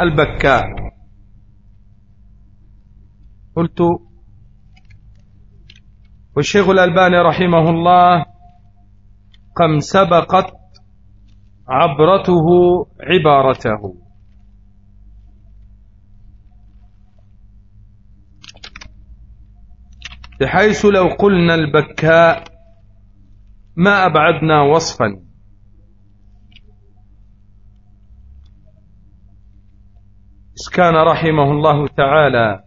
البكاء. قلت والشيخ الألباني رحمه الله قم سبقت عبرته عبارته. بحيث لو قلنا البكاء ما أبعدنا وصفا. إذ كان رحمه الله تعالى.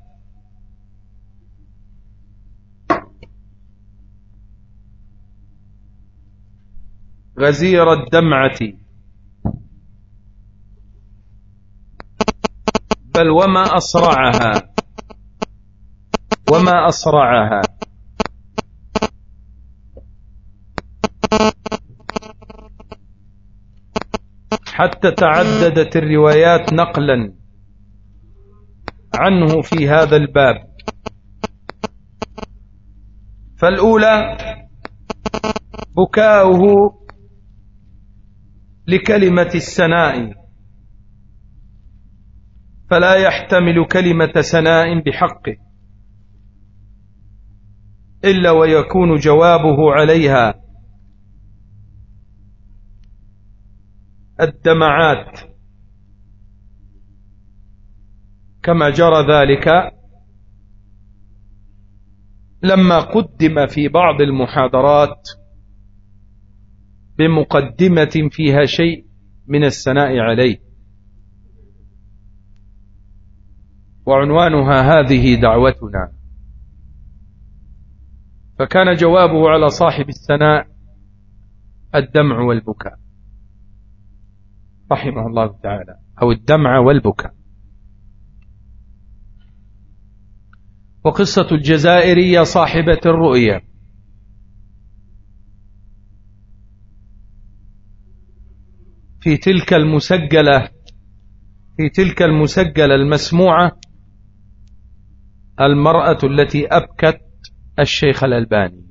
غزير الدمعة. بل وما أسرعها. وما أسرعها. حتى تعددت الروايات نقلا. عنه في هذا الباب. فالأولى بكاؤه لكلمة السناء فلا يحتمل كلمة سناء بحقه. إلا ويكون جوابه عليها. الدمعات. كما جرى ذلك لما قدم في بعض المحاضرات بمقدمة فيها شيء من الثناء عليه. وعنوانها هذه دعوتنا. فكان جوابه على صاحب الثناء الدمع والبكاء. رحمه الله تعالى. أو الدمع والبكاء. وقصة الجزائرية صاحبة الرؤيا في تلك المسجلة في تلك المسجلة المسموعة المرأة التي أبكت الشيخ الألباني.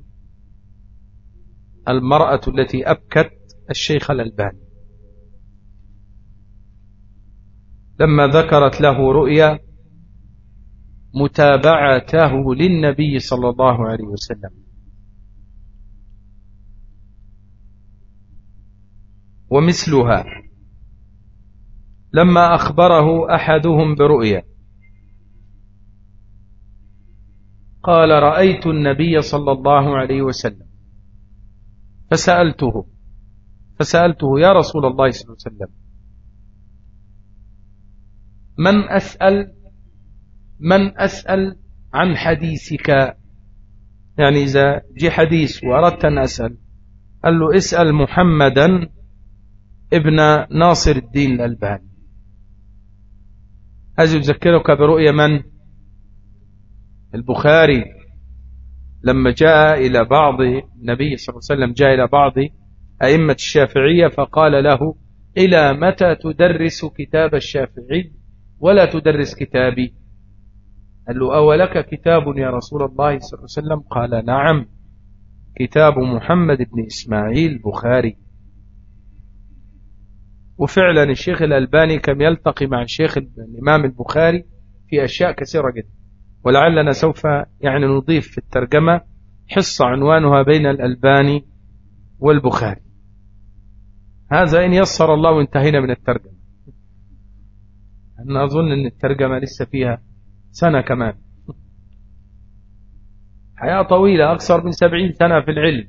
المرأة التي أبكت الشيخ الألباني. لما ذكرت له رؤيا متابعته للنبي صلى الله عليه وسلم. ومثلها لما أخبره أحدهم برؤيا قال رأيت النبي صلى الله عليه وسلم. فسألته فسألته يا رسول الله صلى الله عليه وسلم من أسأل من أسأل عن حديثك. يعني إذا جي حديث وأردت أن أسأل قال له اسأل محمدا ابن ناصر الدين الألباني. هذا يذكرك برؤية من؟ البخاري. لما جاء إلى بعض النبي صلى الله عليه وسلم جاء إلى بعض أئمة الشافعية فقال له إلى متى تدرس كتاب الشافعي ولا تدرس كتابي؟ قال له أولك كتاب يا رسول الله صلى الله عليه وسلم؟ قال نعم. كتاب محمد بن إسماعيل البخاري. وفعلا الشيخ الألباني كم يلتقي مع الشيخ الإمام البخاري في أشياء كثيرة جدا. ولعلنا سوف يعني نضيف في الترجمة حصة عنوانها بين الألباني والبخاري. هذا إن يسر الله وانتهينا من الترجمة. أنا أظن أن الترجمة لسه فيها سنة كمان. حياة طويلة أكثر من سبعين سنة في العلم.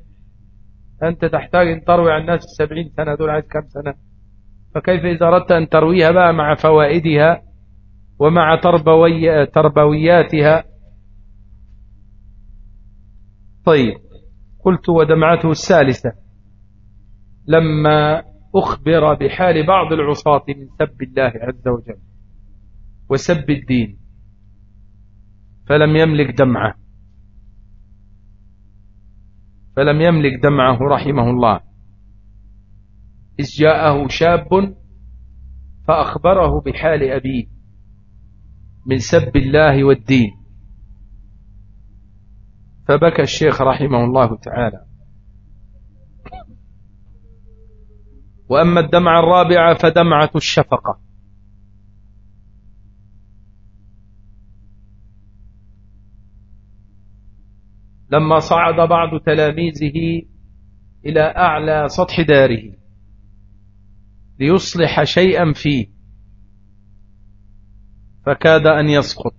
أنت تحتاج أن تروي عن الناس السبعين سنة دول عايز كم سنة؟ فكيف إذا أردت أن ترويها بقى مع فوائدها ومع تربوي تربوياتها؟ طيب قلت ودمعته الثالثة. لما أخبر بحال بعض العصاة من سب الله عز وجل وسب الدين فلم يملك دمعه. فلم يملك دمعه رحمه الله. إذ جاءه شاب فأخبره بحال أبيه من سب الله والدين. فبكى الشيخ رحمه الله تعالى. وأما الدمعة الرابعة فدمعة الشفقة. لما صعد بعض تلاميذه إلى أعلى سطح داره ليصلح شيئا فيه. فكاد أن يسقط.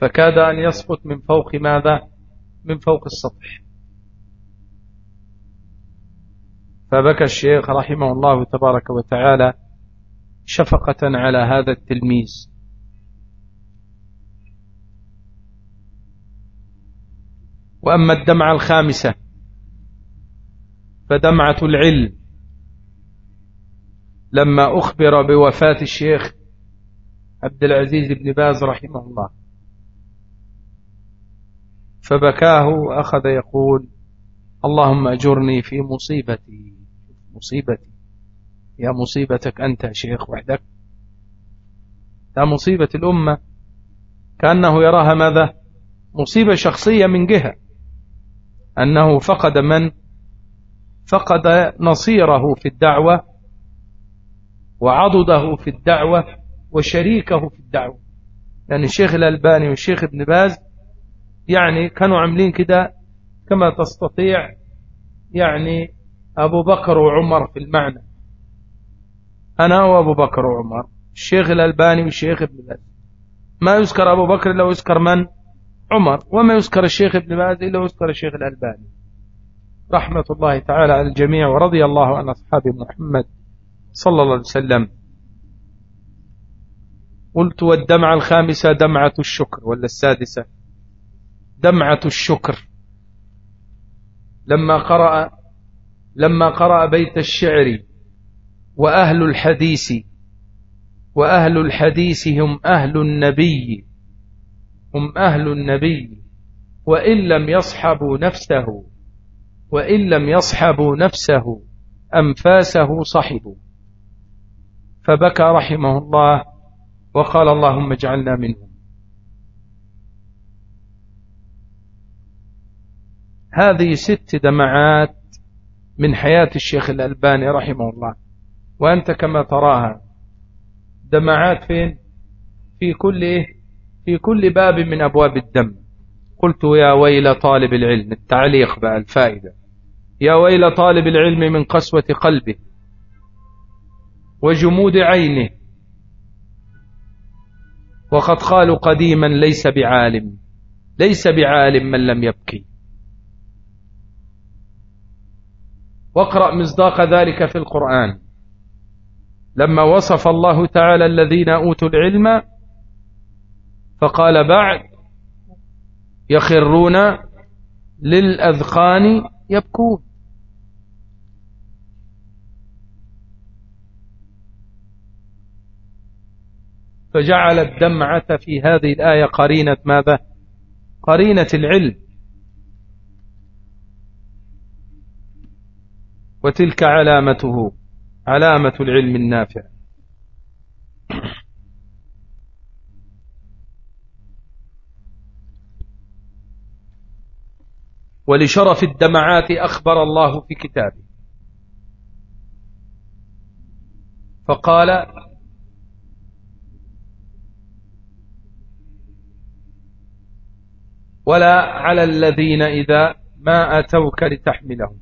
فكاد أن يسقط من فوق ماذا؟ من فوق السطح. فبكى الشيخ رحمه الله تبارك وتعالى شفقة على هذا التلميذ. وأما الدمعة الخامسة فدمعة العلم. لما أخبر بوفاة الشيخ عبد العزيز بن باز رحمه الله فبكاه وأخذ يقول اللهم أجرني في مصيبتي. مصيبتي؟ يا مصيبتك أنت يا شيخ وحدك. يا مصيبة الأمة. كأنه يراها ماذا؟ مصيبة شخصية من جهة. أنه فقد من؟ فقد نصيره في الدعوة وعضده في الدعوة وشريكه في الدعوة. يعني الشيخ الألباني والشيخ ابن باز يعني كانوا عاملين كده كما تستطيع يعني أبو بكر وعمر في المعنى. أنا وأبو بكر وعمر الشيخ الألباني والشيخ ابن باز. ما يذكر أبو بكر إلا يذكر من؟ عمر وما يذكر الشيخ ابن باز إلا يذكر الشيخ الألباني. رحمة الله تعالى على الجميع ورضي الله عن أصحاب محمد صلى الله عليه وسلم. قلت والدمعة الخامسة دمعة الشكر ولا السادسة؟ دمعة الشكر. لما قرأ لما قرأ بيت الشعر وأهل الحديث وأهل الحديث هم أهل النبي هم أهل النبي وإن لم يصحبوا نفسه وإن لم يصحبوا نفسه أنفاسه صحبوا. فبكى رحمه الله وقال اللهم اجعلنا منهم. هذه ست دمعات من حياة الشيخ الألباني رحمه الله. وأنت كما تراها. دمعات فين؟ في كل إيه؟ في كل باب من أبواب الدم. قلت يا ويل طالب العلم التعليق بقى الفائدة. يا ويل طالب العلم من قسوة قلبه وجمود عينه وقد قالوا قديما ليس بعالم ليس بعالم من لم يبكي. واقرأ مصداق ذلك في القرآن. لما وصف الله تعالى الذين أوتوا العلم فقال بعد يخرون للأذقان يبكون. فجعل الدمعة في هذه الآية قرينة ماذا؟ قرينة العلم. وتلك علامته علامة العلم النافع. ولشرف الدمعات أخبر الله في كتابه. فقال ولا على الذين إذا ما أتوك لتحملهم.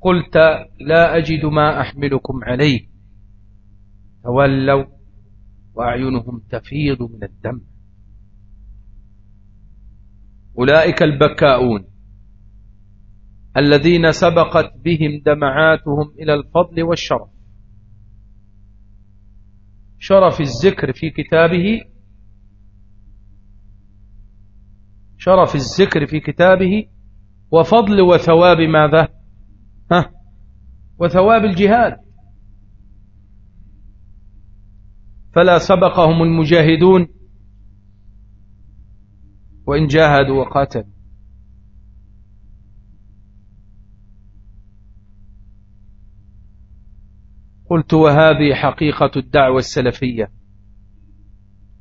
قلت لا أجد ما أحملكم عليه. تولوا وأعينهم تفيض من الدم. أولئك البكاؤون الذين سبقت بهم دمعاتهم إلى الفضل والشرف. شرف الذكر في كتابه شرف الذكر في كتابه وفضل وثواب ماذا؟ ها؟ وثواب الجهاد. فلا سبقهم المجاهدون وإن جاهدوا وقاتلوا. قلت وهذه حقيقة الدعوة السلفية.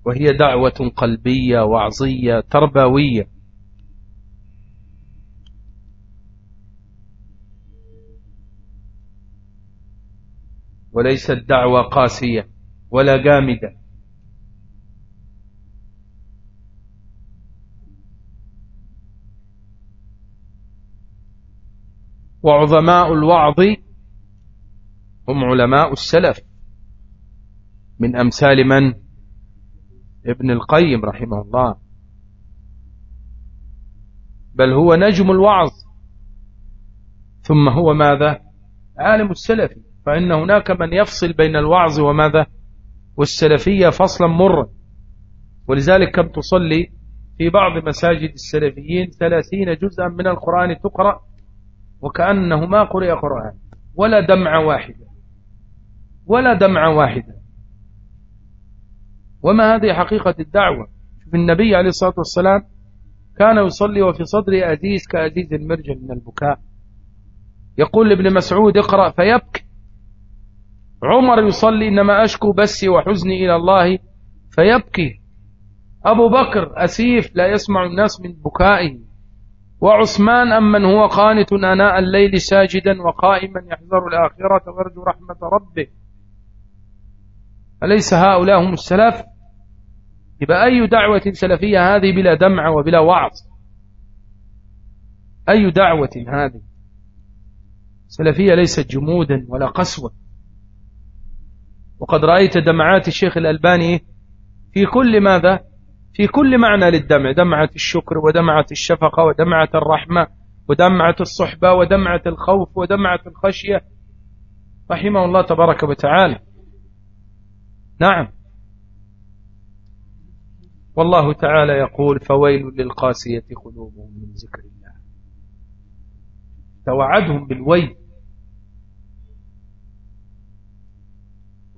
وهي دعوة قلبية وعظية تربوية. وليست دعوة قاسية ولا جامدة وعظماء الوعظ هم علماء السلف. من أمثال من؟ ابن القيم رحمه الله. بل هو نجم الوعظ. ثم هو ماذا؟ عالم السلفي فإن هناك من يفصل بين الوعظ وماذا؟ والسلفية فصلا مرا ولذلك كم تصلي في بعض مساجد السلفيين ثلاثين جزءا من القرآن تقرأ وكأنه ما قرئ قرآن. ولا دمعة واحدة. ولا دمعة واحدة. وما هذه حقيقة الدعوة؟ في النبي عليه الصلاة والسلام كان يصلي وفي صدره أزيز كأزيز المرجل من البكاء. يقول لابن مسعود اقرأ فيبكي. عمر يصلي إنما أشكو بسي وحزني إلى الله فيبكي. أبو بكر أسيف لا يسمع الناس من بكائه. وعثمان أمن هو قانت أناء الليل ساجدا وقائما يحذر الآخرة ويرجو رحمة ربه. أليس هؤلاء هم السلف؟ يبقى أي دعوة سلفية هذه بلا دمع وبلا وعظ؟ أي دعوة هذه؟ سلفية ليست جمودا ولا قسوة. وقد رأيت دمعات الشيخ الألباني في كل ماذا؟ في كل معنى للدمع. دمعة الشكر ودمعة الشفقة ودمعة الرحمة ودمعة الصحبة ودمعة الخوف ودمعة الخشية. رحمه الله تبارك وتعالى. نعم. والله تعالى يقول فويل للقاسية قلوبهم من ذكر الله. توعدهم بالويل.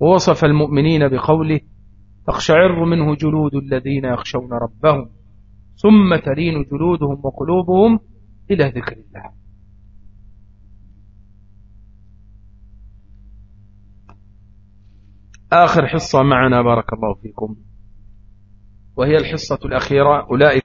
ووصف المؤمنين بقوله تقشعر منه جلود الذين يخشون ربهم ثم تلين جلودهم وقلوبهم إلى ذكر الله. آخر حصة معنا بارك الله فيكم. وهي الحصة الأخيرة. أولئك